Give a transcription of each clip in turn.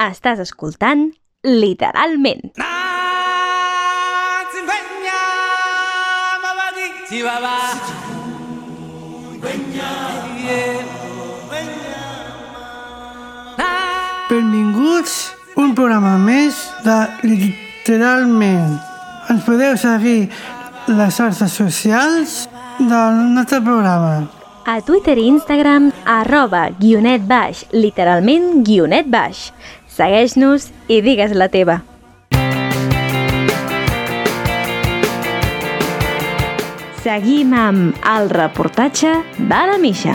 Estàs escoltant literalment. Benvinguts un programa més de Literalment. Ens podeu seguir les xarxes socials del nostre programa. A Twitter i Instagram, arroba guionet baix, literalment guionet baix. Segueix-nos i digues la teva. Seguim amb el reportatge de la Misha.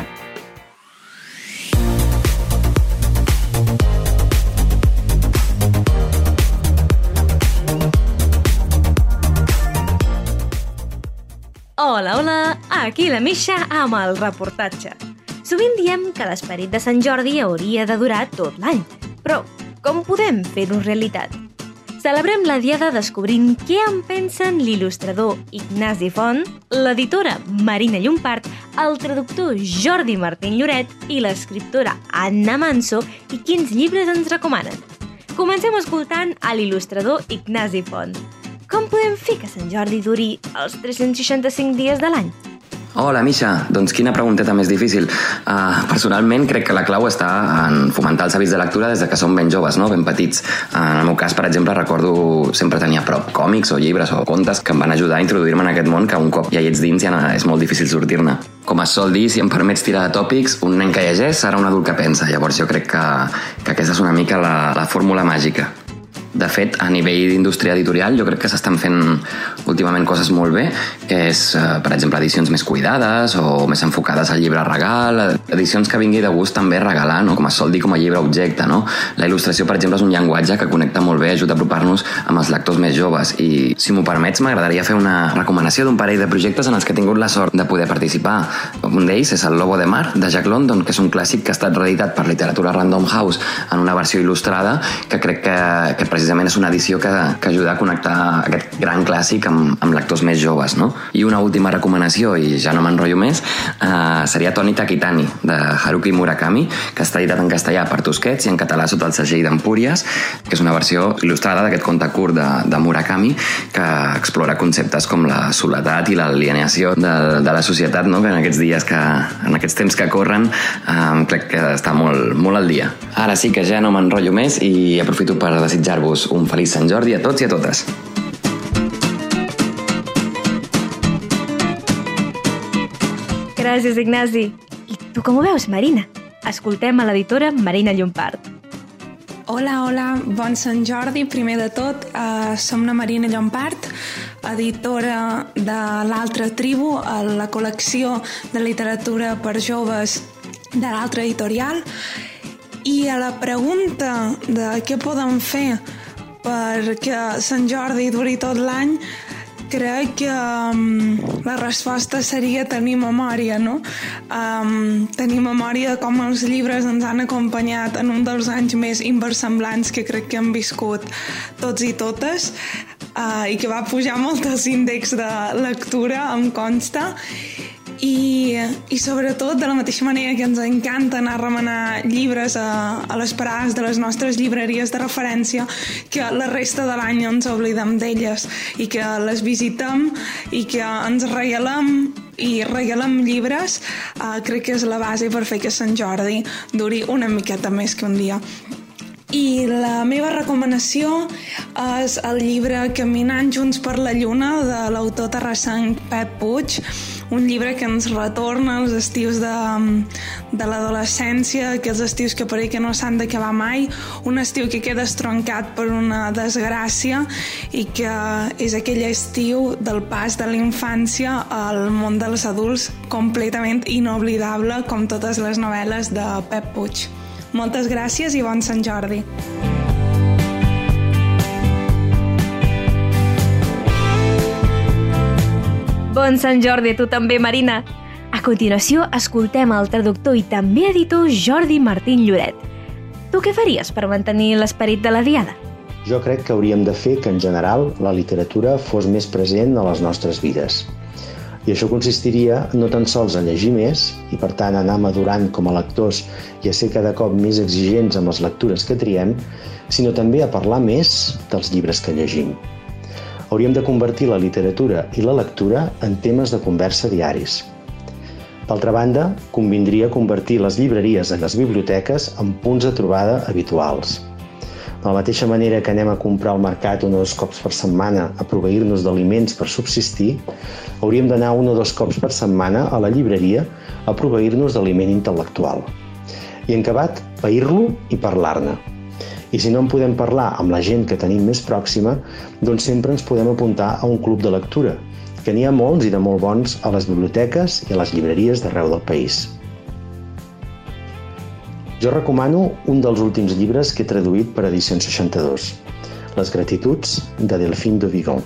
Hola, hola, aquí la Misha amb el reportatge. Sovint diem que l'esperit de Sant Jordi hauria de durar tot l'any, però com podem fer-ho realitat? Celebrem la diada descobrint què en pensen l'il·lustrador Ignasi Font, l'editora Marina Llompart, el traductor Jordi Martín Lloret i l'escriptora Anna Manso i quins llibres ens recomanen. Comencem escoltant a l'il·lustrador Ignasi Font. Com podem fer que Sant Jordi duri els 365 dies de l'any? Hola, Misha. Doncs quina pregunteta més difícil. Uh, personalment crec que la clau està en fomentar els hàbits de lectura des de que som ben joves, no? ben petits. Uh, en el meu cas, per exemple, recordo sempre tenir a prop còmics o llibres o contes que em van ajudar a introduir-me en aquest món que un cop ja hi ets dins ja és molt difícil sortir-ne. Com es sol dir, si em permets tirar de tòpics, un nen que llegeix serà un adult que pensa. Llavors jo crec que, que aquesta és una mica la, la fórmula màgica. De fet, a nivell d'indústria editorial, jo crec que s'estan fent últimament coses molt bé, que és, eh, per exemple, edicions més cuidades o més enfocades al llibre regal, edicions que vingui de gust també regalar, no? com es sol dir com a llibre objecte. No? La il·lustració, per exemple, és un llenguatge que connecta molt bé, ajuda a apropar-nos amb els lectors més joves. I, si m'ho permets, m'agradaria fer una recomanació d'un parell de projectes en els que he tingut la sort de poder participar. Un d'ells és El Lobo de Mar, de Jack London, que és un clàssic que ha estat reeditat per Literatura Random House en una versió il·lustrada, que crec que, que precisament és una edició que, que ajuda a connectar aquest gran clàssic amb, amb lectors més joves. No? I una última recomanació, i ja no m'enrotllo més, eh, seria Toni Takitani, de Haruki Murakami, que està editat en castellà per Tusquets i en català sota el segell d'Empúries, que és una versió il·lustrada d'aquest conte curt de, de Murakami, que explora conceptes com la soledat i l'alienació de, de la societat, no? que en aquests dies que, en aquests temps que corren, eh, crec que està molt, molt al dia. Ara sí que ja no m'enrotllo més i aprofito per desitjar-vos un feliç Sant Jordi a tots i a totes. Gràcies, Ignasi. I tu com ho veus, Marina? Escoltem a l'editora Marina Llompart. Hola, hola, bon Sant Jordi. Primer de tot, uh, som la Marina Llompart, editora de l'altra tribu, a la col·lecció de literatura per joves de l'altra editorial. I a la pregunta de què podem fer perquè Sant Jordi duri tot l'any, crec que um, la resposta seria tenir memòria, no? Um, tenir memòria de com els llibres ens han acompanyat en un dels anys més inversemblants que crec que hem viscut tots i totes uh, i que va pujar molt els índexs de lectura, em consta, i, i sobretot de la mateixa manera que ens encanta anar a remenar llibres a, a les parades de les nostres llibreries de referència que la resta de l'any ens oblidem d'elles i que les visitem i que ens regalem i regalem llibres uh, crec que és la base per fer que Sant Jordi duri una miqueta més que un dia i la meva recomanació és el llibre Caminant junts per la lluna de l'autor terrassenc Pep Puig, un llibre que ens retorna als estius de, de l'adolescència, aquells estius que pareix que no s'han d'acabar mai, un estiu que queda estroncat per una desgràcia i que és aquell estiu del pas de la infància al món dels adults completament inoblidable com totes les novel·les de Pep Puig. Moltes gràcies i bon Sant Jordi. Bon Sant Jordi a tu també, Marina. A continuació, escoltem el traductor i també editor Jordi Martín Lloret. Tu què faries per mantenir l'esperit de la diada? Jo crec que hauríem de fer que, en general, la literatura fos més present a les nostres vides. I això consistiria no tan sols a llegir més i per tant anar madurant com a lectors i a ser cada cop més exigents amb les lectures que triem, sinó també a parlar més dels llibres que llegim. Hauríem de convertir la literatura i la lectura en temes de conversa diaris. D'altra banda, convindria convertir les llibreries i les biblioteques en punts de trobada habituals. De la mateixa manera que anem a comprar al mercat un o dos cops per setmana a proveir-nos d'aliments per subsistir, hauríem d'anar un o dos cops per setmana a la llibreria a proveir-nos d'aliment intel·lectual. I en acabat, pair-lo i parlar-ne. I si no en podem parlar amb la gent que tenim més pròxima, doncs sempre ens podem apuntar a un club de lectura, que n'hi ha molts i de molt bons a les biblioteques i a les llibreries d'arreu del país. Jo recomano un dels últims llibres que he traduït per edició 62, Les gratituds de Delphine de Vigon.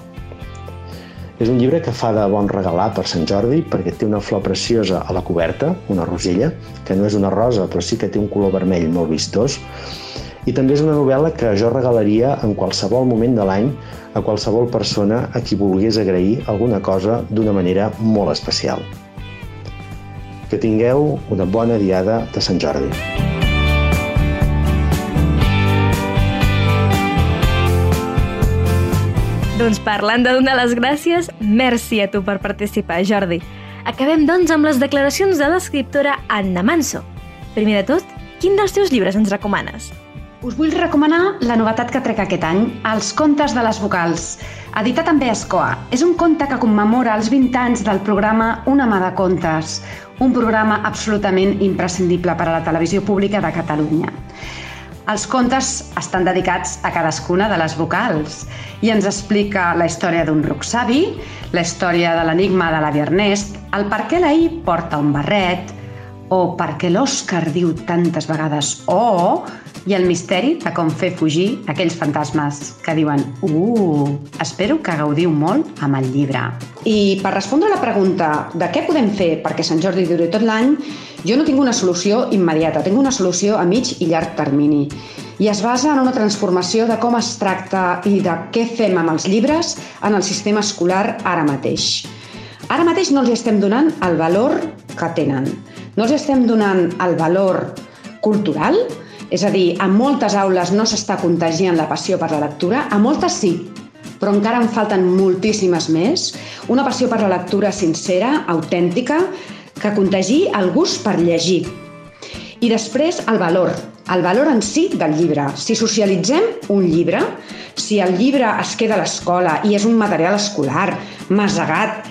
És un llibre que fa de bon regalar per Sant Jordi perquè té una flor preciosa a la coberta, una rosella, que no és una rosa però sí que té un color vermell molt vistós, i també és una novel·la que jo regalaria en qualsevol moment de l'any a qualsevol persona a qui volgués agrair alguna cosa d'una manera molt especial. Que tingueu una bona diada de Sant Jordi. Doncs parlant de donar les gràcies, merci a tu per participar, Jordi. Acabem, doncs, amb les declaracions de l'escriptora Anna Manso. Primer de tot, quin dels teus llibres ens recomanes? Us vull recomanar la novetat que trec aquest any, Els contes de les vocals, editat també a Escoa. És un conte que commemora els 20 anys del programa Una mà de contes, un programa absolutament imprescindible per a la televisió pública de Catalunya. Els contes estan dedicats a cadascuna de les vocals i ens explica la història d'un ruc savi, la història de l'enigma de l'avi Ernest, el per què la I porta un barret, o per què l'Òscar diu tantes vegades oh, i el misteri de com fer fugir aquells fantasmes que diuen uh, espero que gaudiu molt amb el llibre. I per respondre a la pregunta de què podem fer perquè Sant Jordi duri tot l'any, jo no tinc una solució immediata, tinc una solució a mig i llarg termini i es basa en una transformació de com es tracta i de què fem amb els llibres en el sistema escolar ara mateix. Ara mateix no els estem donant el valor que tenen. No els estem donant el valor cultural, és a dir, a moltes aules no s'està contagiant la passió per la lectura, a moltes sí, però encara en falten moltíssimes més. Una passió per la lectura sincera, autèntica, que contagi el gust per llegir. I després el valor, el valor en si del llibre. Si socialitzem un llibre, si el llibre es queda a l'escola i és un material escolar, masegat,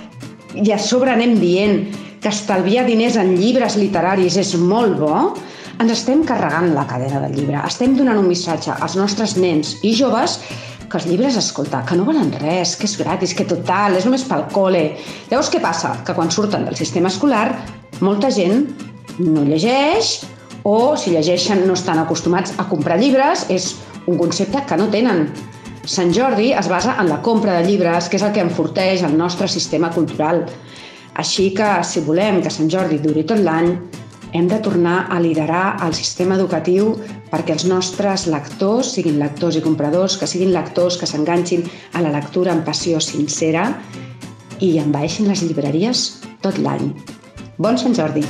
i a sobre anem dient que estalviar diners en llibres literaris és molt bo, ens estem carregant la cadena del llibre. Estem donant un missatge als nostres nens i joves que els llibres, escolta, que no valen res, que és gratis, que total, és només pel col·le. Llavors, què passa? Que quan surten del sistema escolar, molta gent no llegeix o, si llegeixen, no estan acostumats a comprar llibres, és un concepte que no tenen. Sant Jordi es basa en la compra de llibres, que és el que enforteix el nostre sistema cultural. Així que, si volem que Sant Jordi duri tot l'any, hem de tornar a liderar el sistema educatiu perquè els nostres lectors siguin lectors i compradors, que siguin lectors que s'enganxin a la lectura amb passió sincera i envaeixin les llibreries tot l'any. Bon Sant Jordi!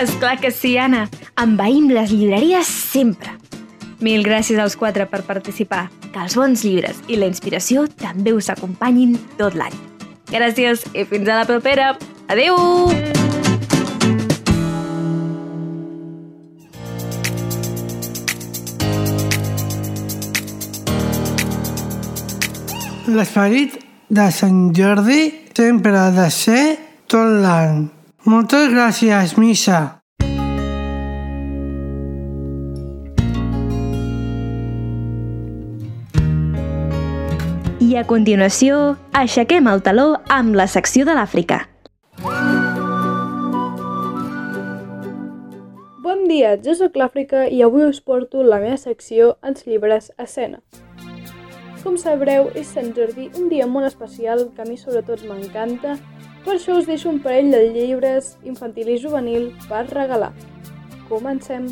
És clar que sí, Anna. Envaïm les llibreries sempre. Mil gràcies als quatre per participar. Que els bons llibres i la inspiració també us acompanyin tot l'any. Gràcies i fins a la propera. Adeu! L'esperit de Sant Jordi sempre ha de ser tot l'any. Moltes gràcies, Missa. A continuació, aixequem el taló amb la secció de l'Àfrica. Bon dia, jo sóc l'Àfrica i avui us porto la meva secció Els llibres a escena. Com sabreu, és Sant Jordi, un dia molt especial que a mi sobretot m'encanta, per això us deixo un parell de llibres infantil i juvenil per regalar. Comencem!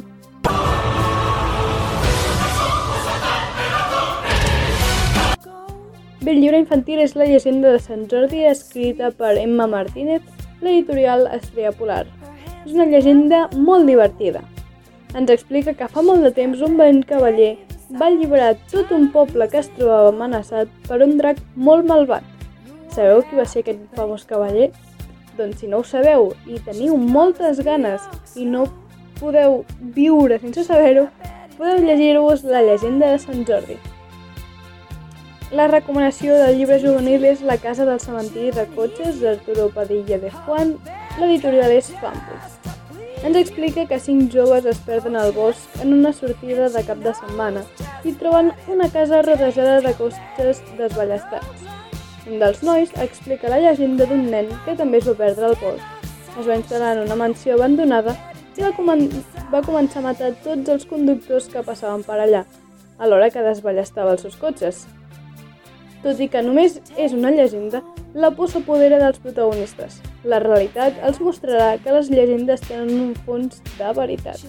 Bé, el llibre infantil és La llegenda de Sant Jordi, escrita per Emma Martínez, l'editorial Estrella Polar. És una llegenda molt divertida. Ens explica que fa molt de temps un valent cavaller va alliberar tot un poble que es trobava amenaçat per un drac molt malvat. Sabeu qui va ser aquest famós cavaller? Doncs si no ho sabeu i teniu moltes ganes i no podeu viure sense saber-ho, podeu llegir-vos la llegenda de Sant Jordi. La recomanació del llibre juvenil és La casa del cementiri de cotxes d'Arturo Padilla de Juan, l'editorial és Fambus. Ens explica que cinc joves es perden al bosc en una sortida de cap de setmana i troben una casa rodejada de cotxes desballestats. Un dels nois explica la llegenda d'un nen que també es va perdre al bosc. Es va instal·lar en una mansió abandonada i va, comen va començar a matar tots els conductors que passaven per allà, alhora que desballestava els seus cotxes. Tot i que només és una llegenda, la por s'apodera dels protagonistes. La realitat els mostrarà que les llegendes tenen un fons de veritat.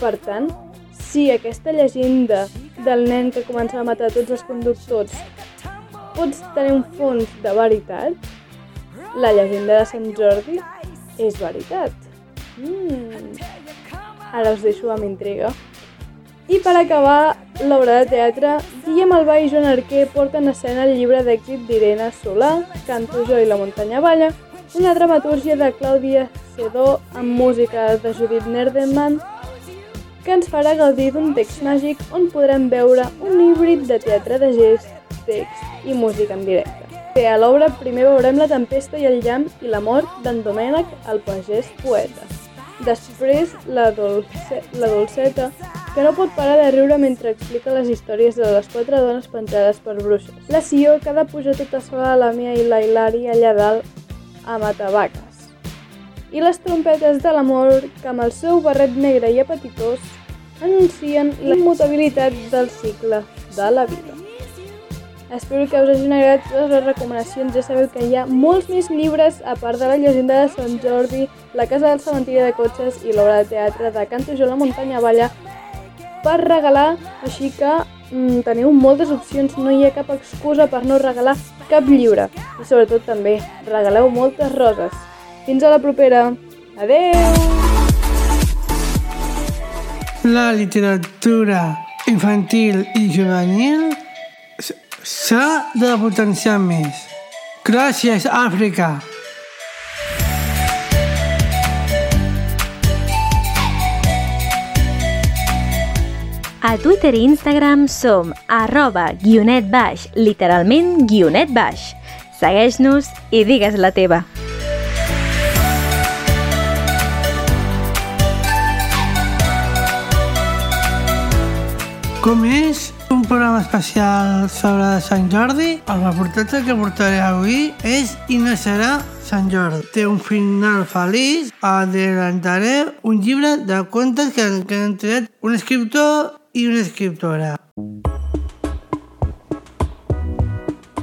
Per tant, si aquesta llegenda del nen que comença a matar tots els conductors pots tenir un fons de veritat, la llegenda de Sant Jordi és veritat. Mm. Ara us deixo amb intriga. I per acabar l'obra de teatre, Guillem Albà i Joan Arquer porten a escena el llibre d'èxit d'Irene Solà, Canto jo i la muntanya balla, una dramatúrgia de Clàudia Sedó amb música de Judith Nerdemann, que ens farà gaudir d'un text màgic on podrem veure un híbrid de teatre de gest, text i música en directe. Bé, a l'obra primer veurem la tempesta i el llamp i la mort d'en Domènec, el pagès poeta. Després, la, dolce, la dolceta, que no pot parar de riure mentre explica les històries de les quatre dones penjades per bruixes. La Sió, que ha de pujar tota sola a la Mia i la Hilari allà dalt a Matavaques. I les trompetes de l'amor, que amb el seu barret negre i apetitós anuncien la immutabilitat del cicle de la vida. Espero que us hagin agradat totes les recomanacions. Ja sabeu que hi ha molts més llibres, a part de la llegenda de Sant Jordi, la casa del cementiri de cotxes i l'obra de teatre de Canto jo la muntanya balla per regalar, així que mm, teniu moltes opcions, no hi ha cap excusa per no regalar cap llibre. I sobretot també, regaleu moltes roses. Fins a la propera. Adeu! La literatura infantil i juvenil s'ha de potenciar més. Gràcies, Àfrica! A Twitter i Instagram som arroba guionet baix, literalment guionet baix. Segueix-nos i digues la teva. Com és programa especial sobre Sant Jordi, el reportatge que portaré avui és i no serà Sant Jordi. Té un final feliç, adelantaré un llibre de contes que, que han triat un escriptor i una escriptora.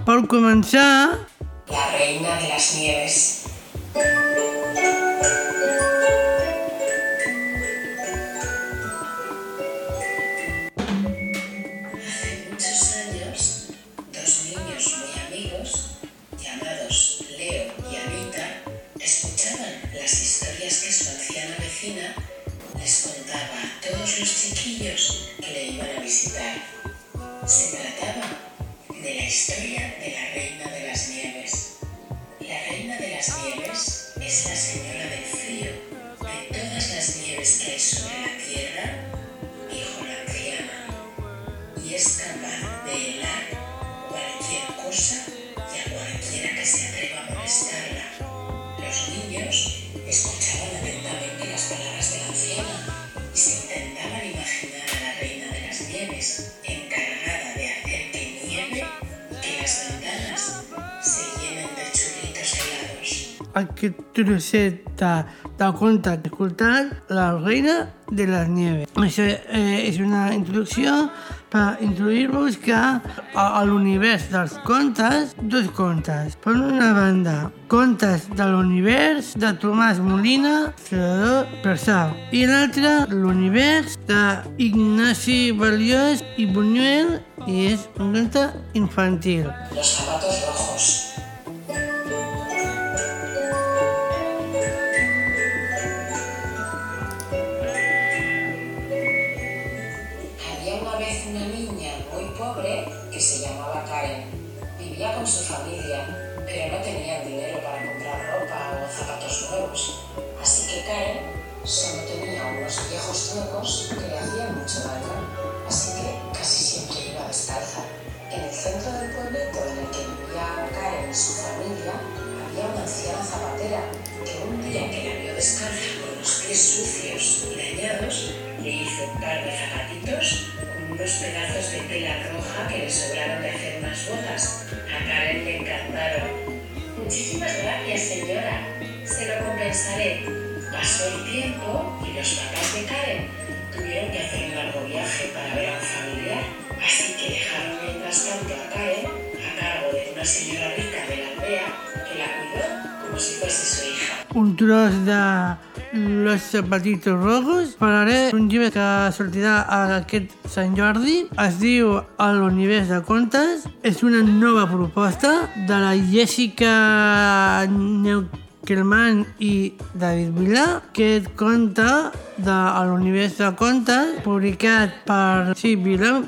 Per començar... La reina de las nieves. Churritos helados. Aquest trosset de escoltat La reina de les nieves. Això eh, és una introducció per introduir-vos que a, a l'univers dels contes, dos contes. Per una banda, contes de l'univers de Tomàs Molina, Salvador Persau. I l'altre, l'univers d'Ignasi Baliós i Buñuel, i és un conte infantil. Los zapatos rojos. Se llamaba Karen. Vivía con su familia, pero no tenían dinero para comprar ropa o zapatos nuevos. Así que Karen solo tenía unos viejos zuecos que le hacían mucho daño. Así que casi siempre iba descalza. En el centro del pueblito en el que vivía Karen y su familia había una anciana zapatera que un día que la vio descalza con los pies sucios y dañados, le hizo un par de zapatitos con unos pedazos de tela roja que le sobraron de hacer unas botas. A Karen le encantaron. Muchísimas gracias, señora. Se lo compensaré. Pasó el tiempo y los papás de Karen tuvieron que hacer un largo viaje para ver a un familiar. Así que dejaron mientras tanto a Karen a cargo de una señora rica de la aldea que la cuidó como si fuese su hija. un tros de Los Zapatitos Rojos. Parlaré d'un llibre que sortirà aquest Sant Jordi. Es diu A l'univers de contes. És una nova proposta de la Jessica Neukelman i David Vila, que conta de l'univers de contes publicat per Sí, Vila.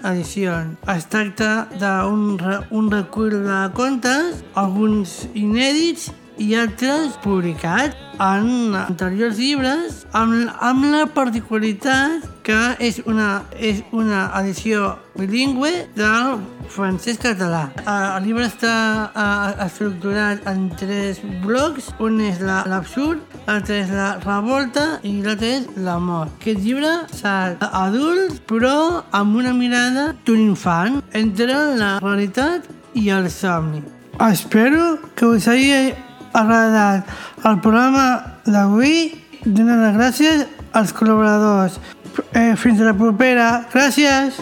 Es tracta d'un re, un recull de contes, alguns inèdits i altres publicats en anteriors llibres amb, amb la particularitat que és una, és una edició bilingüe del francès català. El llibre està uh, estructurat en tres blocs. Un és l'absurd, la, l'altre és la revolta i l'altre és l'amor. Aquest llibre s'ha adult però amb una mirada d'un infant entre la realitat i el somni. Espero que us hagi agradat el programa d'avui. Donar les gràcies als col·laboradors. Eh, fins a la propera. Gràcies.